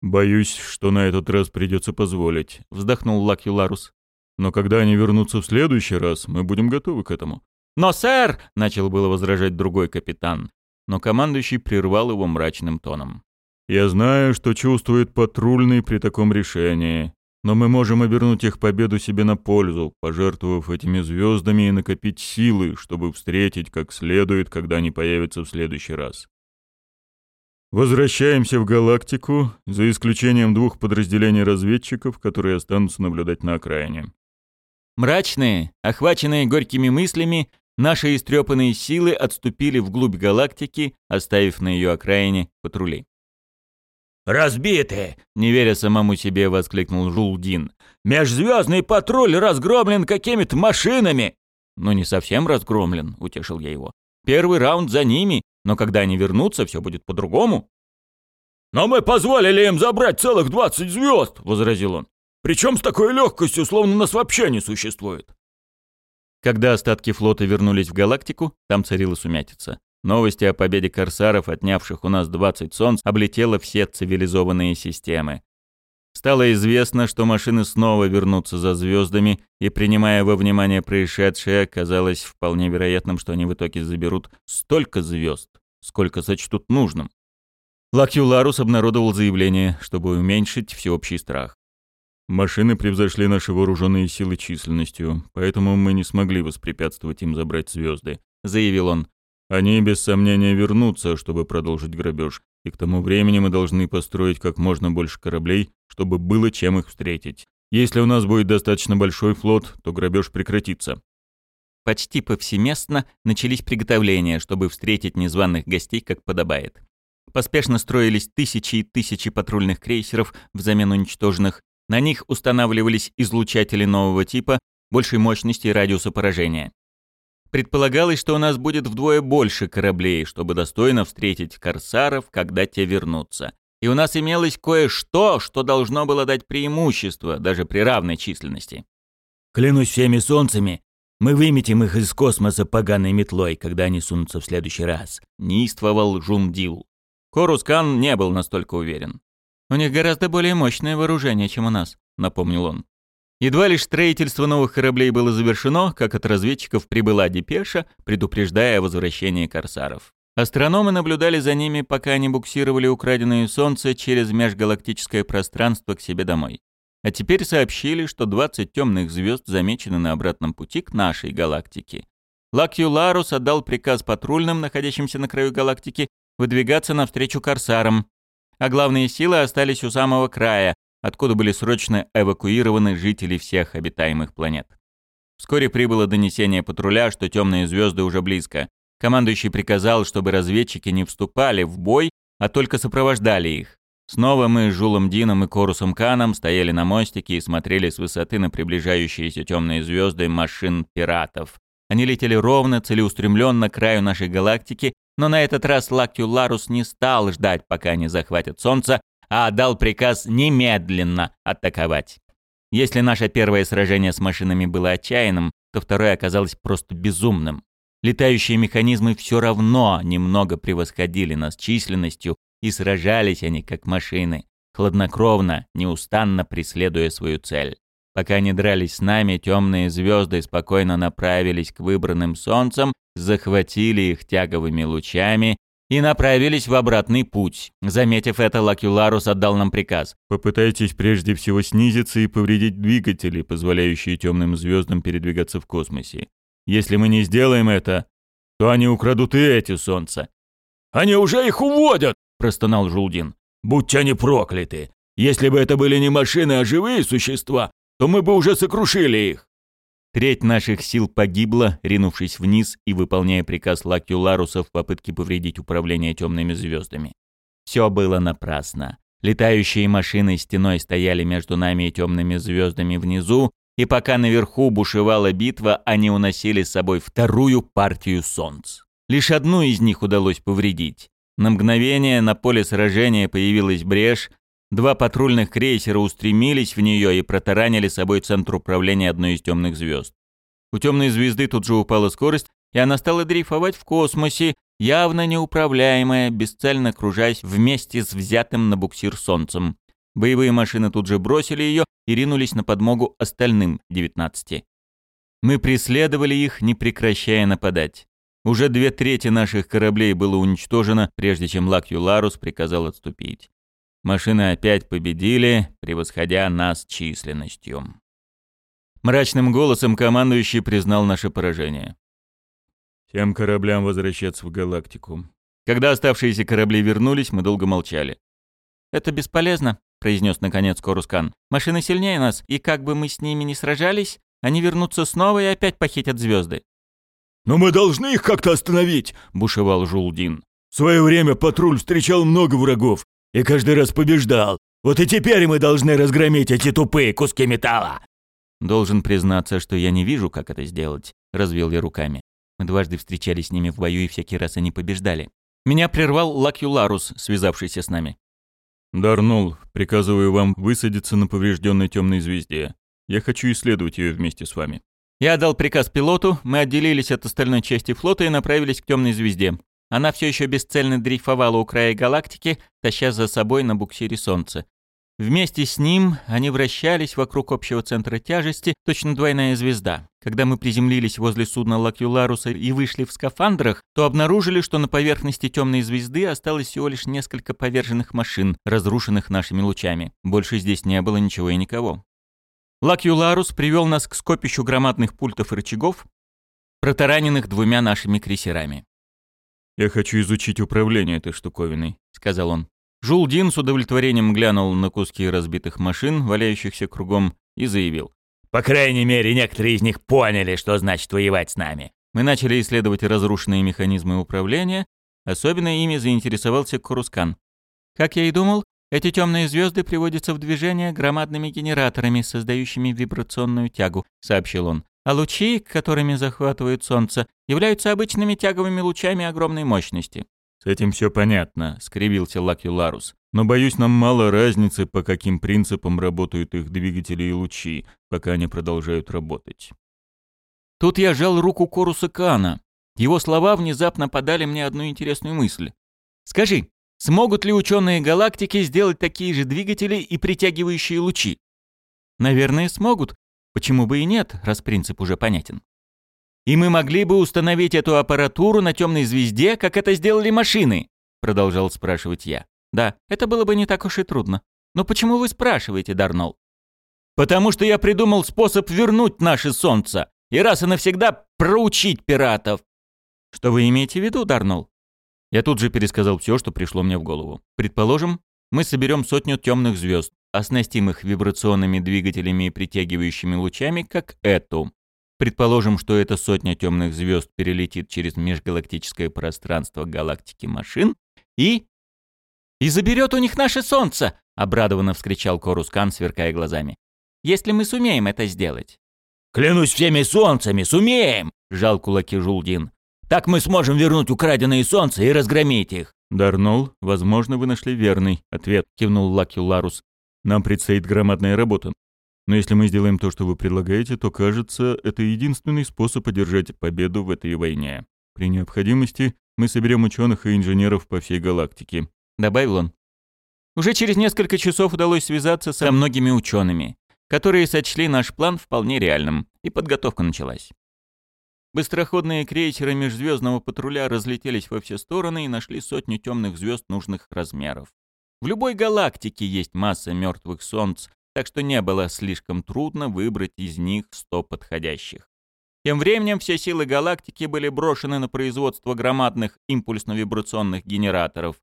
«Боюсь, что на этот раз придется позволить», — вздохнул Лакью Ларус. Но когда они вернутся в следующий раз, мы будем готовы к этому». «Но, сэр!» — начал было возражать другой капитан, но командующий прервал его мрачным тоном. «Я знаю, что чувствует патрульный при таком решении, но мы можем обернуть их победу себе на пользу, пожертвовав этими звездами и накопить силы, чтобы встретить как следует, когда они появятся в следующий раз. Возвращаемся в галактику, за исключением двух подразделений разведчиков, которые останутся наблюдать на окраине. Мрачные, охваченные горькими мыслями, Наши истрепанные силы отступили вглубь галактики, оставив на ее окраине патрули. «Разбиты!» — не веря самому себе, воскликнул Жулдин. «Межзвездный патруль разгромлен какими-то машинами!» «Ну, не совсем разгромлен», — утешил я его. «Первый раунд за ними, но когда они вернутся, все будет по-другому». «Но мы позволили им забрать целых двадцать звезд!» — возразил он. «Причем с такой легкостью, словно нас вообще не существует!» Когда остатки флота вернулись в галактику, там царила сумятица. Новости о победе корсаров, отнявших у нас 20 солнц, облетело все цивилизованные системы. Стало известно, что машины снова вернутся за звездами, и, принимая во внимание происшедшее, казалось вполне вероятным, что они в итоге заберут столько звезд, сколько сочтут нужным. Лакюларус обнародовал заявление, чтобы уменьшить всеобщий страх. Машины превзошли наши вооруженные силы численностью, поэтому мы не смогли воспрепятствовать им забрать звезды, заявил он. Они без сомнения вернутся, чтобы продолжить грабеж, и к тому времени мы должны построить как можно больше кораблей, чтобы было чем их встретить. Если у нас будет достаточно большой флот, то грабеж прекратится. Почти повсеместно начались приготовления, чтобы встретить незваных гостей как подобает. Поспешно строились тысячи и тысячи патрульных крейсеров взамен уничтоженных. На них устанавливались излучатели нового типа, большей мощности и радиуса поражения. Предполагалось, что у нас будет вдвое больше кораблей, чтобы достойно встретить корсаров, когда те вернутся. И у нас имелось кое-что, что должно было дать преимущество, даже при равной численности. «Клянусь всеми солнцами, мы выметим их из космоса поганой метлой, когда они сунутся в следующий раз», — неистовал Жундил. Корускан не был настолько уверен. «У них гораздо более мощное вооружение, чем у нас», — напомнил он. Едва лишь строительство новых кораблей было завершено, как от разведчиков прибыла депеша, предупреждая о возвращении корсаров. Астрономы наблюдали за ними, пока они буксировали украденные Солнце через межгалактическое пространство к себе домой. А теперь сообщили, что 20 темных звезд замечены на обратном пути к нашей галактике. Лакью Ларус отдал приказ патрульным, находящимся на краю галактики, выдвигаться навстречу корсарам, а главные силы остались у самого края, откуда были срочно эвакуированы жители всех обитаемых планет. Вскоре прибыло донесение патруля, что темные звезды уже близко. Командующий приказал, чтобы разведчики не вступали в бой, а только сопровождали их. Снова мы с Жулом Дином и Корусом Каном стояли на мостике и смотрели с высоты на приближающиеся темные звезды машин пиратов. Они летели ровно, целеустремленно к краю нашей галактики, но на этот раз Лакью Ларус не стал ждать, пока они захватят Солнце, а отдал приказ немедленно атаковать. Если наше первое сражение с машинами было отчаянным, то второе оказалось просто безумным. Летающие механизмы все равно немного превосходили нас численностью, и сражались они как машины, хладнокровно, неустанно преследуя свою цель. Пока они дрались с нами, темные звезды спокойно направились к выбранным солнцам, захватили их тяговыми лучами и направились в обратный путь. Заметив это, Лакюларус отдал нам приказ. «Попытайтесь прежде всего снизиться и повредить двигатели, позволяющие темным звездам передвигаться в космосе. Если мы не сделаем это, то они украдут и эти солнца». «Они уже их уводят!» – простонал Жулдин. «Будьте они прокляты! Если бы это были не машины, а живые существа, то мы бы уже сокрушили их!» Треть наших сил погибла, ринувшись вниз и выполняя приказ Лакюларуса в попытке повредить управление темными звездами. Все было напрасно. Летающие машины стеной стояли между нами и темными звездами внизу, и пока наверху бушевала битва, они уносили с собой вторую партию солнц. Лишь одну из них удалось повредить. На мгновение на поле сражения появилась брешь, Два патрульных крейсера устремились в нее и протаранили собой центр управления одной из темных звезд. У темной звезды тут же упала скорость, и она стала дрейфовать в космосе, явно неуправляемая, бесцельно кружась вместе с взятым на буксир солнцем. Боевые машины тут же бросили ее и ринулись на подмогу остальным 19. Мы преследовали их, не прекращая нападать. Уже две трети наших кораблей было уничтожено, прежде чем Лакью Ларус приказал отступить. Машины опять победили, превосходя нас численностью. Мрачным голосом командующий признал наше поражение. «Всем кораблям возвращаться в галактику». Когда оставшиеся корабли вернулись, мы долго молчали. «Это бесполезно», — произнес наконец Корускан. «Машины сильнее нас, и как бы мы с ними ни сражались, они вернутся снова и опять похитят звезды. «Но мы должны их как-то остановить!» — бушевал Жулдин. «В свое время патруль встречал много врагов и каждый раз побеждал. Вот и теперь мы должны разгромить эти тупые куски металла!» «Должен признаться, что я не вижу, как это сделать», — развел я руками. Мы дважды встречались с ними в бою, и всякий раз они побеждали. Меня прервал Лакюларус, связавшийся с нами. «Дарнул, приказываю вам высадиться на поврежденной темной звезде. Я хочу исследовать ее вместе с вами». Я дал приказ пилоту, мы отделились от остальной части флота и направились к темной звезде. Она все еще бесцельно дрейфовала у края галактики, таща за собой на буксире Солнце. Вместе с ним они вращались вокруг общего центра тяжести, точно двойная звезда. Когда мы приземлились возле судна Лакюларуса и вышли в скафандрах, то обнаружили, что на поверхности темной звезды осталось всего лишь несколько поверженных машин, разрушенных нашими лучами. Больше здесь не было ничего и никого. Лакюларус привел нас к скопищу громадных пультов и рычагов, протараненных двумя нашими крейсерами. «Я хочу изучить управление этой штуковиной», — сказал он. Жулдин с удовлетворением глянул на куски разбитых машин, валяющихся кругом, и заявил. «По крайней мере, некоторые из них поняли, что значит воевать с нами». Мы начали исследовать разрушенные механизмы управления, особенно ими заинтересовался Курускан. Как я и думал, эти темные звезды приводятся в движение громадными генераторами, создающими вибрационную тягу, сообщил он. А лучи, которыми захватывают Солнце, являются обычными тяговыми лучами огромной мощности. «С этим все понятно», — скривился Лакюларус. «Но, боюсь, нам мало разницы, по каким принципам работают их двигатели и лучи, пока они продолжают работать». Тут я жал руку Коруса Кана. Его слова внезапно подали мне одну интересную мысль. «Скажи, смогут ли ученые галактики сделать такие же двигатели и притягивающие лучи?» «Наверное, смогут. Почему бы и нет, раз принцип уже понятен?» И мы могли бы установить эту аппаратуру на темной звезде, как это сделали машины, продолжал спрашивать я. Да, это было бы не так уж и трудно. Но почему вы спрашиваете, Дарнол? Потому что я придумал способ вернуть наше солнце и раз и навсегда проучить пиратов. Что вы имеете в виду, Дарнол? Я тут же пересказал все, что пришло мне в голову. Предположим, мы соберем сотню темных звезд, оснастим их вибрационными двигателями и притягивающими лучами, как эту. Предположим, что эта сотня темных звезд перелетит через межгалактическое пространство галактики машин и... «И заберет у них наше Солнце!» — обрадованно вскричал Корускан, сверкая глазами. «Если мы сумеем это сделать». «Клянусь всеми солнцами, сумеем!» — жал кулаки Жулдин. «Так мы сможем вернуть украденные солнца и разгромить их!» «Дарнол, возможно, вы нашли верный ответ», — кивнул Лаки Ларус. «Нам предстоит громадная работа. Но если мы сделаем то, что вы предлагаете, то, кажется, это единственный способ одержать победу в этой войне. При необходимости мы соберем ученых и инженеров по всей галактике», — добавил он. Уже через несколько часов удалось связаться со многими учеными, которые сочли наш план вполне реальным, и подготовка началась. Быстроходные крейсеры межзвездного патруля разлетелись во все стороны и нашли сотню темных звезд нужных размеров. В любой галактике есть масса мертвых солнц, так что не было слишком трудно выбрать из них 100 подходящих. Тем временем все силы галактики были брошены на производство громадных импульсно-вибрационных генераторов.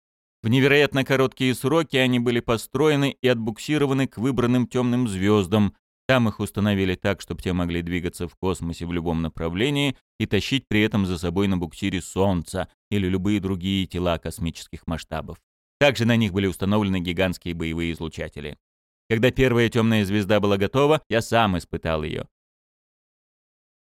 В невероятно короткие сроки они были построены и отбуксированы к выбранным темным звездам. Там их установили так, чтобы те могли двигаться в космосе в любом направлении и тащить при этом за собой на буксире Солнца или любые другие тела космических масштабов. Также на них были установлены гигантские боевые излучатели. Когда первая темная звезда была готова, я сам испытал ее.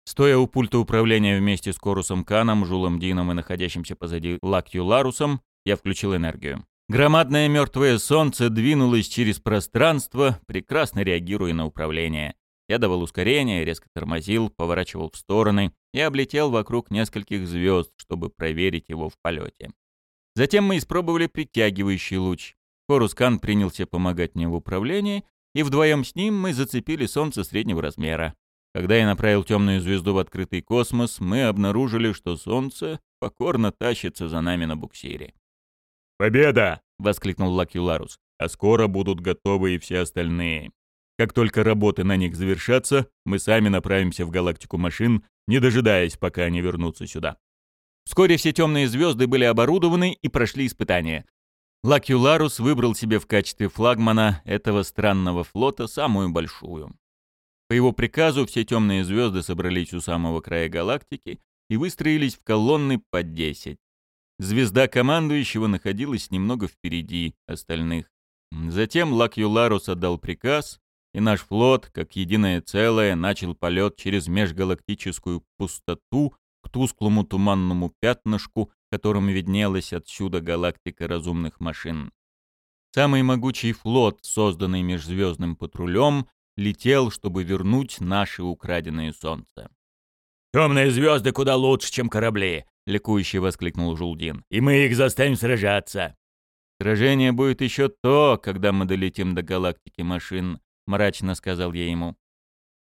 Стоя у пульта управления вместе с Корусом Каном, Жулом Дином и находящимся позади Лакью Ларусом, я включил энергию. Громадное мертвое солнце двинулось через пространство, прекрасно реагируя на управление. Я давал ускорение, резко тормозил, поворачивал в стороны и облетел вокруг нескольких звезд, чтобы проверить его в полете. Затем мы испробовали притягивающий луч. Хорускан принялся помогать мне в управлении, и вдвоем с ним мы зацепили Солнце среднего размера. Когда я направил темную звезду в открытый космос, мы обнаружили, что Солнце покорно тащится за нами на буксире. «Победа!» — воскликнул Лакюларус. «А скоро будут готовы и все остальные. Как только работы на них завершатся, мы сами направимся в галактику машин, не дожидаясь, пока они вернутся сюда». Вскоре все темные звезды были оборудованы и прошли испытания. Лакюларус выбрал себе в качестве флагмана этого странного флота самую большую. По его приказу все темные звезды собрались у самого края галактики и выстроились в колонны по 10. Звезда командующего находилась немного впереди остальных. Затем Лак-Юларус отдал приказ, и наш флот, как единое целое, начал полет через межгалактическую пустоту тусклому туманному пятнышку, которым виднелась отсюда галактика разумных машин. Самый могучий флот, созданный межзвездным патрулем, летел, чтобы вернуть наши украденные солнца. «Темные звезды куда лучше, чем корабли!» — ликующе воскликнул Жулдин. «И мы их заставим сражаться!» «Сражение будет еще то, когда мы долетим до галактики машин», — мрачно сказал я ему.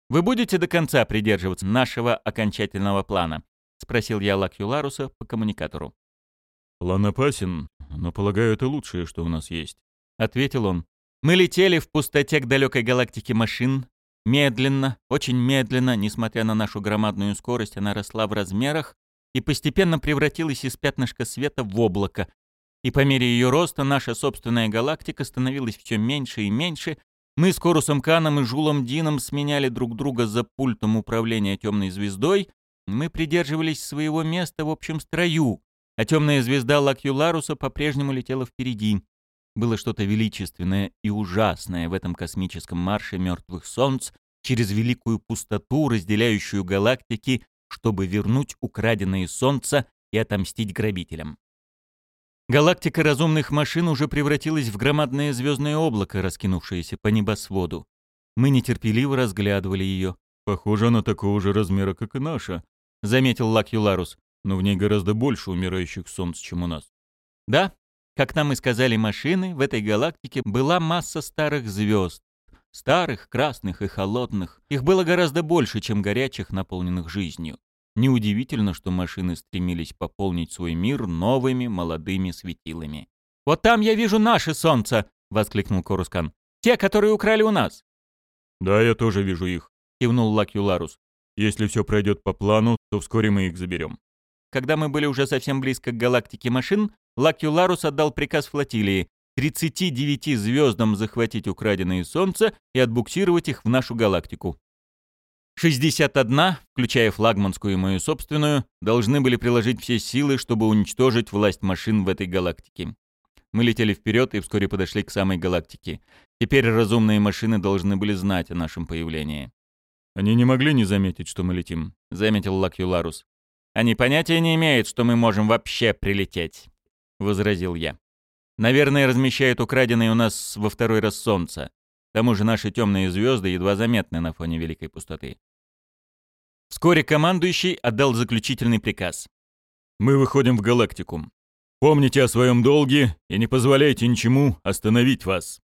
«Вы будете до конца придерживаться нашего окончательного плана?» — спросил я Лакюларуса по коммуникатору. «План опасен, но, полагаю, это лучшее, что у нас есть», — ответил он. Мы летели в пустоте к далекой галактике машин. Медленно, очень медленно, несмотря на нашу громадную скорость, она росла в размерах и постепенно превратилась из пятнышка света в облако. И по мере ее роста наша собственная галактика становилась все меньше и меньше. Мы с Корусом Каном и Жулом Дином сменяли друг друга за пультом управления темной звездой. Мы придерживались своего места в общем строю, а темная звезда Лакюларуса по-прежнему летела впереди. Было что-то величественное и ужасное в этом космическом марше мертвых солнц через великую пустоту, разделяющую галактики, чтобы вернуть украденные солнца и отомстить грабителям. Галактика разумных машин уже превратилась в громадное звездное облако, раскинувшееся по небосводу. Мы нетерпеливо разглядывали ее. «Похоже, она такого же размера, как и наша», — заметил Лакюларус. «но в ней гораздо больше умирающих солнц, чем у нас». «Да, как нам и сказали машины, в этой галактике была масса старых звезд. Старых, красных и холодных. Их было гораздо больше, чем горячих, наполненных жизнью. Неудивительно, что машины стремились пополнить свой мир новыми молодыми светилами. «Вот там я вижу наше солнце!» — воскликнул Корускан. «Те, которые украли у нас!» «Да, я тоже вижу их», — кивнул Лакюларус. «Если все пройдет по плану, то вскоре мы их заберем». Когда мы были уже совсем близко к галактике машин, Лакюларус отдал приказ флотилии 39 звездам захватить украденные Солнца и отбуксировать их в нашу галактику. 61, включая флагманскую и мою собственную, должны были приложить все силы, чтобы уничтожить власть машин в этой галактике. Мы летели вперед и вскоре подошли к самой галактике. Теперь разумные машины должны были знать о нашем появлении. «Они не могли не заметить, что мы летим», — заметил Лакюларус. «Они понятия не имеют, что мы можем вообще прилететь» возразил я. Наверное, размещают украденные у нас во второй раз солнце. К тому же наши темные звезды едва заметны на фоне великой пустоты. Вскоре командующий отдал заключительный приказ. «Мы выходим в галактику. Помните о своем долге и не позволяйте ничему остановить вас».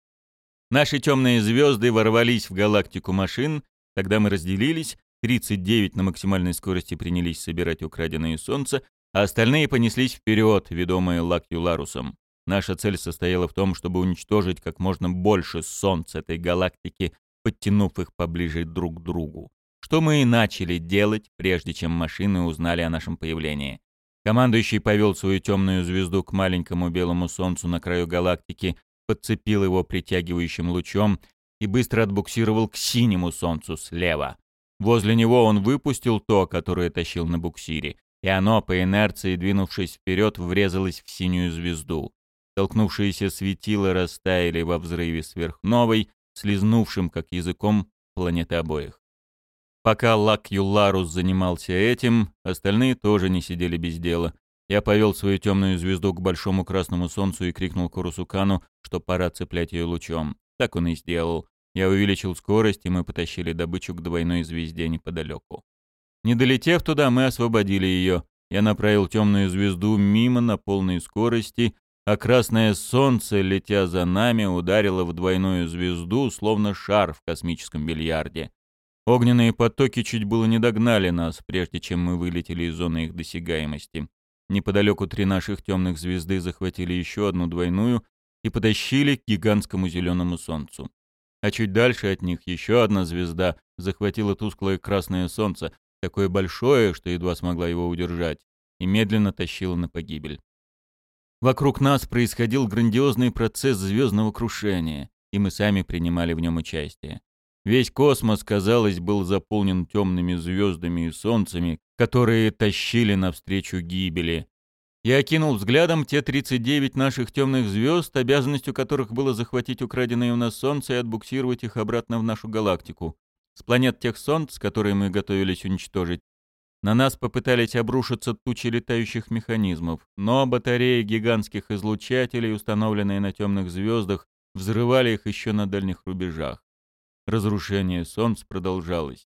Наши темные звезды ворвались в галактику машин, тогда мы разделились, 39 на максимальной скорости принялись собирать украденные солнца, а остальные понеслись вперед, ведомые Лакюларусом. Наша цель состояла в том, чтобы уничтожить как можно больше солнц этой галактики, подтянув их поближе друг к другу. Что мы и начали делать, прежде чем машины узнали о нашем появлении. Командующий повел свою темную звезду к маленькому белому солнцу на краю галактики, подцепил его притягивающим лучом и быстро отбуксировал к синему солнцу слева. Возле него он выпустил то, которое тащил на буксире, и оно, по инерции двинувшись вперед, врезалось в синюю звезду. Толкнувшиеся светила растаяли во взрыве сверхновой, слизнувшим, как языком, планеты обоих. Пока Лак Юларус занимался этим, остальные тоже не сидели без дела. Я повел свою темную звезду к большому красному солнцу и крикнул Курусукану, что пора цеплять ее лучом. Так он и сделал. Я увеличил скорость, и мы потащили добычу к двойной звезде неподалеку. Не долетев туда, мы освободили ее. Я направил темную звезду мимо на полной скорости, а красное солнце, летя за нами, ударило в двойную звезду, словно шар в космическом бильярде. Огненные потоки чуть было не догнали нас, прежде чем мы вылетели из зоны их досягаемости. Неподалеку три наших темных звезды захватили еще одну двойную и потащили к гигантскому зеленому солнцу. А чуть дальше от них еще одна звезда захватила тусклое красное солнце, такое большое, что едва смогла его удержать, и медленно тащила на погибель. Вокруг нас происходил грандиозный процесс звездного крушения, и мы сами принимали в нем участие. Весь космос, казалось, был заполнен темными звездами и солнцами, которые тащили навстречу гибели. Я окинул взглядом те 39 наших темных звезд, обязанностью которых было захватить украденные у нас солнца и отбуксировать их обратно в нашу галактику. С планет тех солнц, которые мы готовились уничтожить, на нас попытались обрушиться тучи летающих механизмов, но батареи гигантских излучателей, установленные на темных звездах, взрывали их еще на дальних рубежах. Разрушение солнц продолжалось.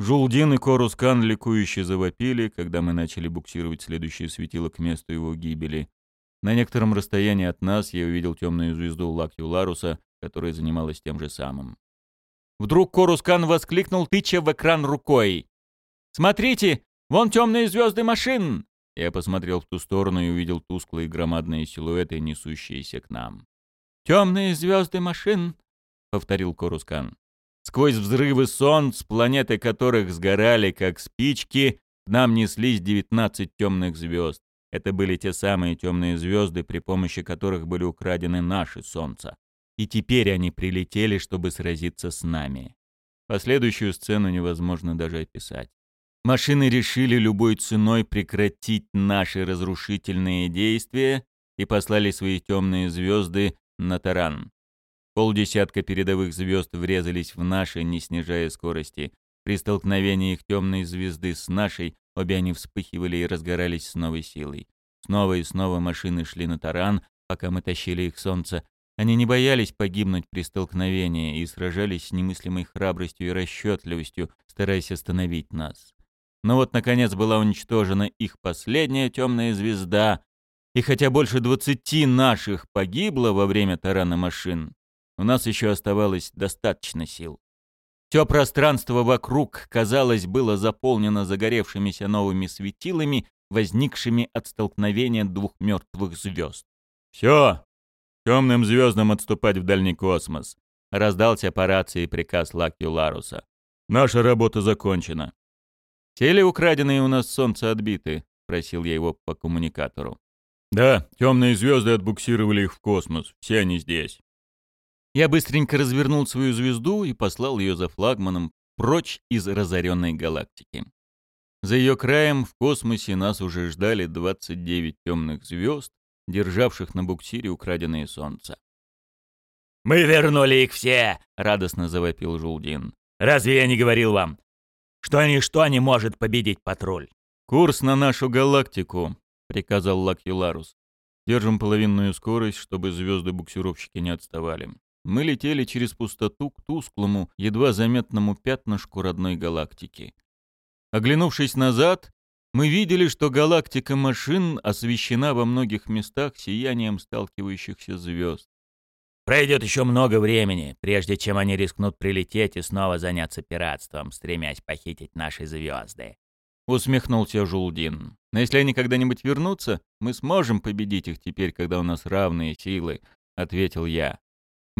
Жулдин и Корускан ликующе завопили, когда мы начали буксировать следующее светило к месту его гибели. На некотором расстоянии от нас я увидел темную звезду Лакью Ларуса, которая занималась тем же самым. Вдруг Корускан воскликнул, тыча в экран рукой. «Смотрите, вон темные звезды машин!» Я посмотрел в ту сторону и увидел тусклые громадные силуэты, несущиеся к нам. «Темные звезды машин!» — повторил Корускан. Сквозь взрывы солнц, планеты которых сгорали, как спички, к нам неслись девятнадцать темных звезд. Это были те самые темные звезды, при помощи которых были украдены наши солнца и теперь они прилетели, чтобы сразиться с нами. Последующую сцену невозможно даже описать. Машины решили любой ценой прекратить наши разрушительные действия и послали свои темные звезды на таран. Полдесятка передовых звезд врезались в наши, не снижая скорости. При столкновении их темной звезды с нашей обе они вспыхивали и разгорались с новой силой. Снова и снова машины шли на таран, пока мы тащили их солнце, они не боялись погибнуть при столкновении и сражались с немыслимой храбростью и расчетливостью, стараясь остановить нас. Но вот, наконец, была уничтожена их последняя темная звезда, и хотя больше двадцати наших погибло во время тарана машин, у нас еще оставалось достаточно сил. Все пространство вокруг, казалось, было заполнено загоревшимися новыми светилами, возникшими от столкновения двух мертвых звезд. «Все, Темным звездам отступать в дальний космос. Раздался по рации приказ Лакью Ларуса. Наша работа закончена. Те ли украденные у нас солнца отбиты? Просил я его по коммуникатору. Да, темные звезды отбуксировали их в космос. Все они здесь. Я быстренько развернул свою звезду и послал ее за флагманом прочь из разоренной галактики. За ее краем в космосе нас уже ждали 29 темных звезд, державших на буксире украденные солнца. «Мы вернули их все!» — радостно завопил Жулдин. «Разве я не говорил вам, что ничто не может победить патруль?» «Курс на нашу галактику», — приказал Лакюларус. «Держим половинную скорость, чтобы звезды-буксировщики не отставали. Мы летели через пустоту к тусклому, едва заметному пятнышку родной галактики. Оглянувшись назад, мы видели, что галактика машин освещена во многих местах сиянием сталкивающихся звезд. Пройдет еще много времени, прежде чем они рискнут прилететь и снова заняться пиратством, стремясь похитить наши звезды. Усмехнулся Жулдин. Но если они когда-нибудь вернутся, мы сможем победить их теперь, когда у нас равные силы, ответил я.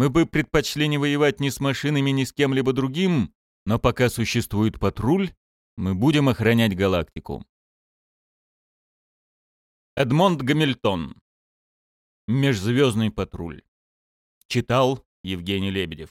Мы бы предпочли не воевать ни с машинами, ни с кем-либо другим, но пока существует патруль, мы будем охранять галактику. Эдмонд Гамильтон. Межзвездный патруль. Читал Евгений Лебедев.